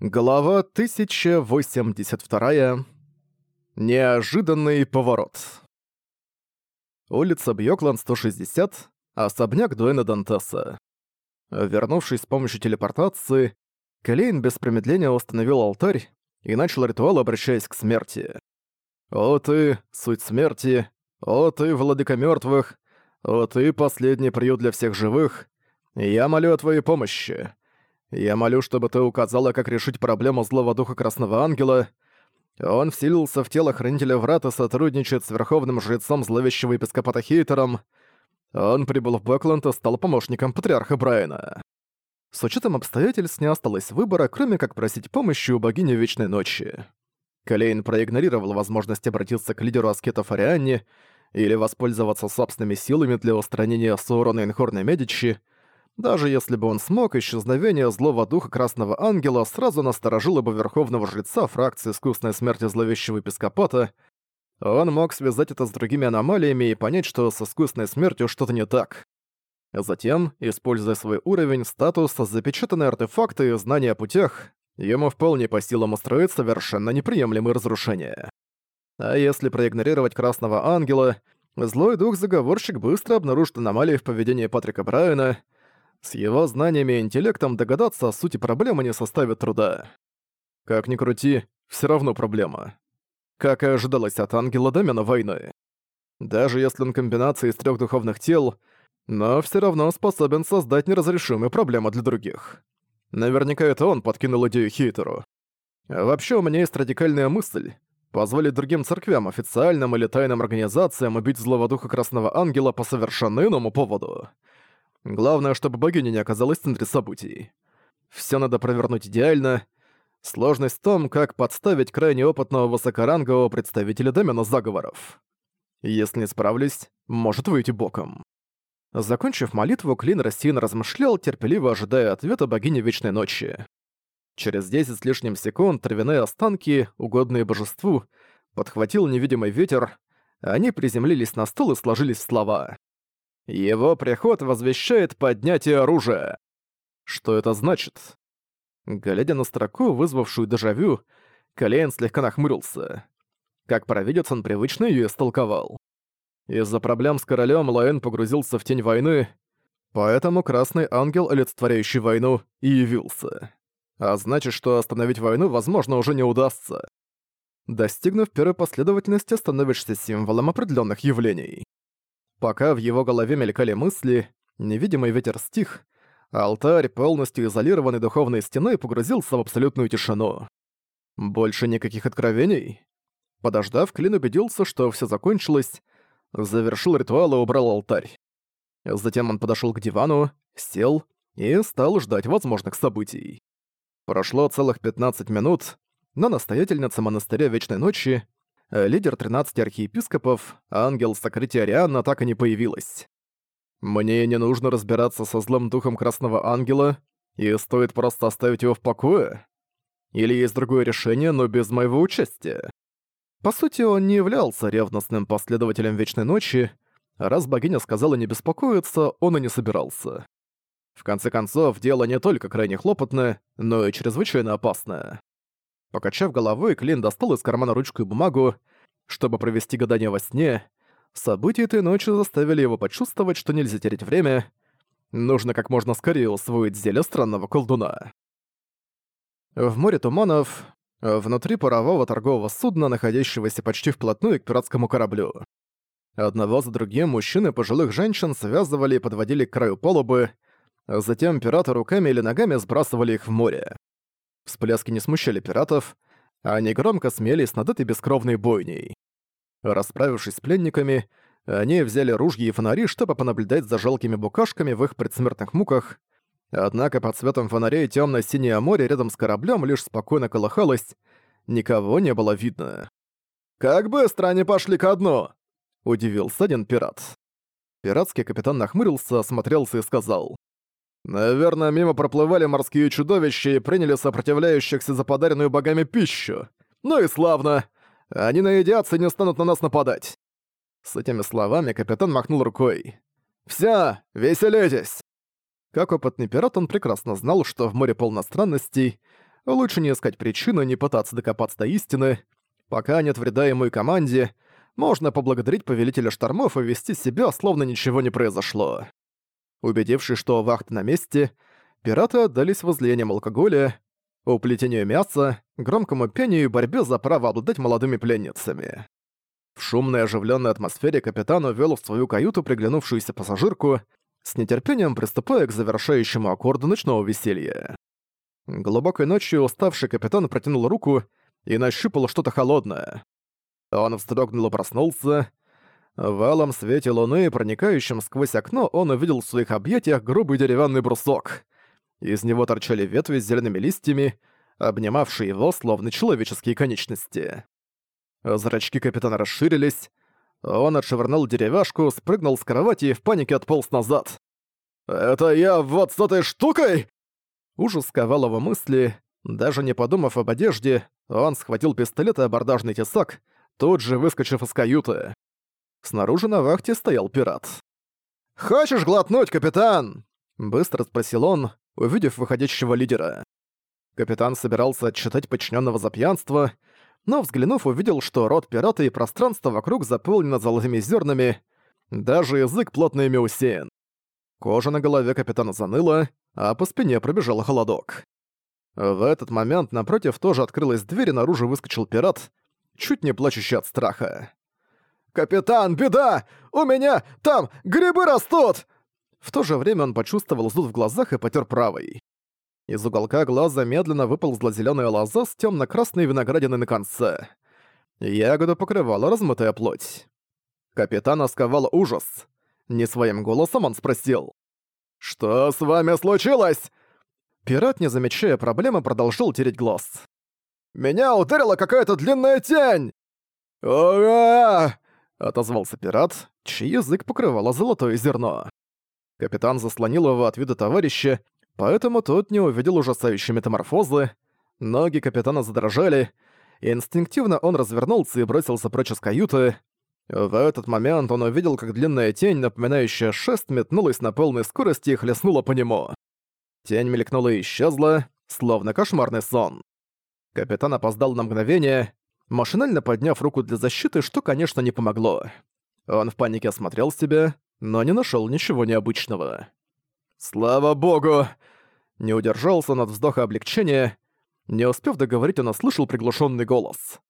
Глава 1082. Неожиданный поворот. Улица Бьёкланд, 160, особняк Дуэна Дантеса. Вернувшись с помощью телепортации, Клейн без промедления установил алтарь и начал ритуал, обращаясь к смерти. «О ты, суть смерти! О ты, владыка мертвых, О ты, последний приют для всех живых! Я молю о твоей помощи!» Я молю, чтобы ты указала, как решить проблему злого духа Красного Ангела. Он вселился в тело Хранителя врата, и сотрудничает с Верховным Жрецом Зловещего Епископата Хейтером. Он прибыл в Бэкленд и стал помощником Патриарха Брайана. С учетом обстоятельств не осталось выбора, кроме как просить помощи у богини Вечной Ночи. Калейн проигнорировал возможность обратиться к лидеру аскетов Арианне или воспользоваться собственными силами для устранения Саурона Инхорной Медичи, даже если бы он смог, исчезновение злого духа Красного Ангела сразу насторожило бы Верховного Жреца фракции искусной смерти зловещего епископата. Он мог связать это с другими аномалиями и понять, что с искусной смертью что-то не так. Затем, используя свой уровень, статус, запечатанные артефакты и знания о путях, ему вполне по силам устроить совершенно неприемлемые разрушения. А если проигнорировать Красного Ангела, злой дух-заговорщик быстро обнаружит аномалии в поведении Патрика Брайана — с его знаниями и интеллектом догадаться о сути проблемы не составит труда. Как ни крути, все равно проблема. Как и ожидалось от ангела Домена войны. Даже если он комбинация из трех духовных тел, но все равно способен создать неразрешимые проблемы для других. Наверняка это он подкинул идею Хейтеру. А вообще у меня есть радикальная мысль позволить другим церквям, официальным или тайным организациям убить злого духа Красного Ангела по совершенно иному поводу. Главное, чтобы богиня не оказалась в центре событий. Все надо провернуть идеально. Сложность в том, как подставить крайне опытного высокорангового представителя домена заговоров. Если не справлюсь, может выйти боком. Закончив молитву, Клин рассеянно размышлял, терпеливо ожидая ответа богини Вечной Ночи. Через 10 с лишним секунд травяные останки, угодные божеству, подхватил невидимый ветер, они приземлились на стол и сложились в слова. Его приход возвещает поднятие оружия. Что это значит? Глядя на строку, вызвавшую дежавю, Калейн слегка нахмурился. Как провидец, он привычно ее истолковал. Из-за проблем с королем Лоэн погрузился в тень войны, поэтому Красный Ангел, олицетворяющий войну, и явился. А значит, что остановить войну, возможно, уже не удастся. Достигнув первой последовательности, становишься символом определенных явлений. Пока в его голове мелькали мысли, невидимый ветер стих, а алтарь, полностью изолированный духовной стеной, погрузился в абсолютную тишину. Больше никаких откровений? Подождав, Клин убедился, что все закончилось, завершил ритуал и убрал алтарь. Затем он подошел к дивану, сел и стал ждать возможных событий. Прошло целых 15 минут, но настоятельница монастыря Вечной Ночи Э, лидер 13 архиепископов, ангел сокрытия Арианна так и не появилась. Мне не нужно разбираться со злым духом Красного Ангела, и стоит просто оставить его в покое? Или есть другое решение, но без моего участия? По сути, он не являлся ревностным последователем Вечной Ночи, раз богиня сказала не беспокоиться, он и не собирался. В конце концов, дело не только крайне хлопотное, но и чрезвычайно опасное. Покачав головой, Клин достал из кармана ручку и бумагу, чтобы провести гадание во сне. События этой ночи заставили его почувствовать, что нельзя терять время. Нужно как можно скорее усвоить зелье странного колдуна. В море туманов, внутри парового торгового судна, находящегося почти вплотную к пиратскому кораблю. Одного за другим мужчины пожилых женщин связывали и подводили к краю палубы, затем пираты руками или ногами сбрасывали их в море. Всплески не смущали пиратов, а они громко смеялись над этой бескровной бойней. Расправившись с пленниками, они взяли ружья и фонари, чтобы понаблюдать за жалкими букашками в их предсмертных муках. Однако под светом фонарей темно синее море рядом с кораблем лишь спокойно колыхалось, никого не было видно. «Как быстро они пошли ко дну!» — удивился один пират. Пиратский капитан нахмурился, осмотрелся и сказал. Наверное, мимо проплывали морские чудовища и приняли сопротивляющихся за подаренную богами пищу. Ну и славно! Они наедятся и не станут на нас нападать. С этими словами капитан махнул рукой. «Вся, веселитесь!» Как опытный пират, он прекрасно знал, что в море полно странностей. Лучше не искать причину, не пытаться докопаться до истины. Пока нет вреда ему и команде, можно поблагодарить повелителя штормов и вести себя, словно ничего не произошло. Убедившись, что вахта на месте, пираты отдались возлияниям алкоголя, уплетению мяса, громкому пению и борьбе за право обладать молодыми пленницами. В шумной оживленной атмосфере капитан увел в свою каюту приглянувшуюся пассажирку, с нетерпением приступая к завершающему аккорду ночного веселья. Глубокой ночью уставший капитан протянул руку и нащупал что-то холодное. Он вздрогнул и проснулся, в Валом свете луны, проникающим сквозь окно, он увидел в своих объятиях грубый деревянный брусок. Из него торчали ветви с зелеными листьями, обнимавшие его словно человеческие конечности. Зрачки капитана расширились. Он отшвырнул деревяшку, спрыгнул с кровати и в панике отполз назад. «Это я вот с этой штукой?» Ужас сковал его мысли. Даже не подумав об одежде, он схватил пистолет и абордажный тесак, тут же выскочив из каюты. Снаружи на вахте стоял пират. «Хочешь глотнуть, капитан?» — быстро спросил он, увидев выходящего лидера. Капитан собирался отчитать подчиненного за пьянство, но, взглянув, увидел, что рот пирата и пространство вокруг заполнено золотыми зернами, даже язык плотно ими усеян. Кожа на голове капитана заныла, а по спине пробежал холодок. В этот момент напротив тоже открылась дверь, и наружу выскочил пират, чуть не плачущий от страха. «Капитан, беда! У меня там грибы растут!» В то же время он почувствовал зуд в глазах и потер правый. Из уголка глаза медленно выползла зеленая лоза с темно красной виноградиной на конце. Ягоду покрывала размытая плоть. Капитан сковал ужас. Не своим голосом он спросил. «Что с вами случилось?» Пират, не замечая проблемы, продолжил тереть глаз. «Меня ударила какая-то длинная тень!» «Ура!» отозвался пират, чей язык покрывало золотое зерно. Капитан заслонил его от вида товарища, поэтому тот не увидел ужасающие метаморфозы. Ноги капитана задрожали, и инстинктивно он развернулся и бросился прочь из каюты. В этот момент он увидел, как длинная тень, напоминающая шест, метнулась на полной скорости и хлестнула по нему. Тень мелькнула и исчезла, словно кошмарный сон. Капитан опоздал на мгновение, машинально подняв руку для защиты, что, конечно, не помогло. Он в панике осмотрел себя, но не нашёл ничего необычного. «Слава богу!» Не удержался он от вздоха облегчения. Не успев договорить, он услышал приглушённый голос.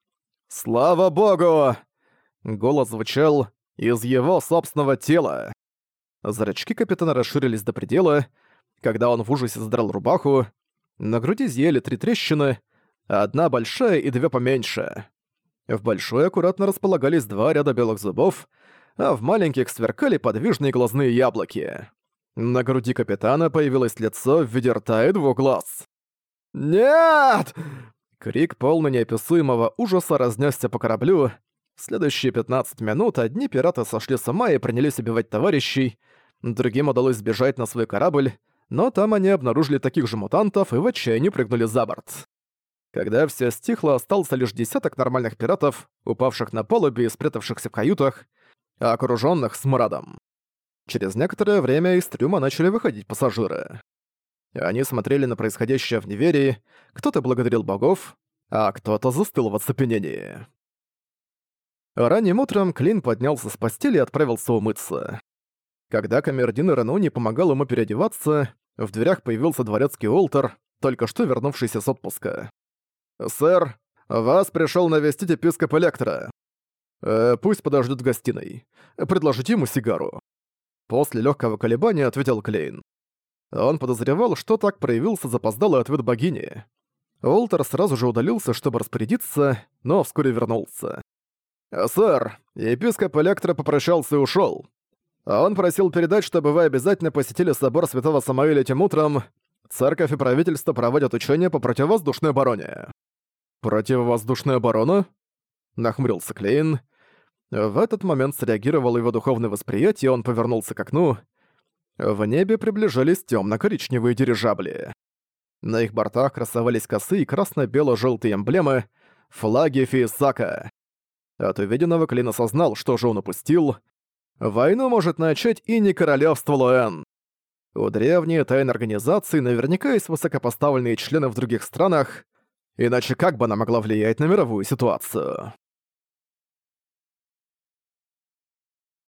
«Слава богу!» Голос звучал из его собственного тела. Зрачки капитана расширились до предела, когда он в ужасе задрал рубаху. На груди зъели три трещины, одна большая и две поменьше. В большой аккуратно располагались два ряда белых зубов, а в маленьких сверкали подвижные глазные яблоки. На груди капитана появилось лицо в виде рта и двух глаз. «Нет!» Крик полный неописуемого ужаса разнесся по кораблю. В следующие 15 минут одни пираты сошли с ума и принялись убивать товарищей, другим удалось сбежать на свой корабль, но там они обнаружили таких же мутантов и в отчаянии прыгнули за борт. Когда все стихло, остался лишь десяток нормальных пиратов, упавших на палубе и спрятавшихся в каютах, окруженных окружённых смрадом. Через некоторое время из трюма начали выходить пассажиры. Они смотрели на происходящее в неверии, кто-то благодарил богов, а кто-то застыл в оцепенении. Ранним утром Клин поднялся с постели и отправился умыться. Когда камердинер Рануни помогал ему переодеваться, в дверях появился дворецкий Уолтер, только что вернувшийся с отпуска. «Сэр, вас пришел навестить епископ Электро. Э, пусть подождет в гостиной. Предложите ему сигару». После легкого колебания ответил Клейн. Он подозревал, что так проявился запоздалый ответ богини. Уолтер сразу же удалился, чтобы распорядиться, но вскоре вернулся. «Сэр, епископ Электро попрощался и ушёл. Он просил передать, чтобы вы обязательно посетили собор Святого Самоиля этим утром. Церковь и правительство проводят учения по противовоздушной обороне». «Противовоздушная оборона?» — нахмурился Клейн. В этот момент среагировало его духовное восприятие, он повернулся к окну. В небе приближались темно-коричневые дирижабли. На их бортах красовались косы и красно-бело-желтые эмблемы — флаги Фейсака. От увиденного Клейн осознал, что же он упустил. Войну может начать и не королевство Луэн. У древней тайной организации наверняка есть высокопоставленные члены в других странах — иначе как бы она могла влиять на мировую ситуацию?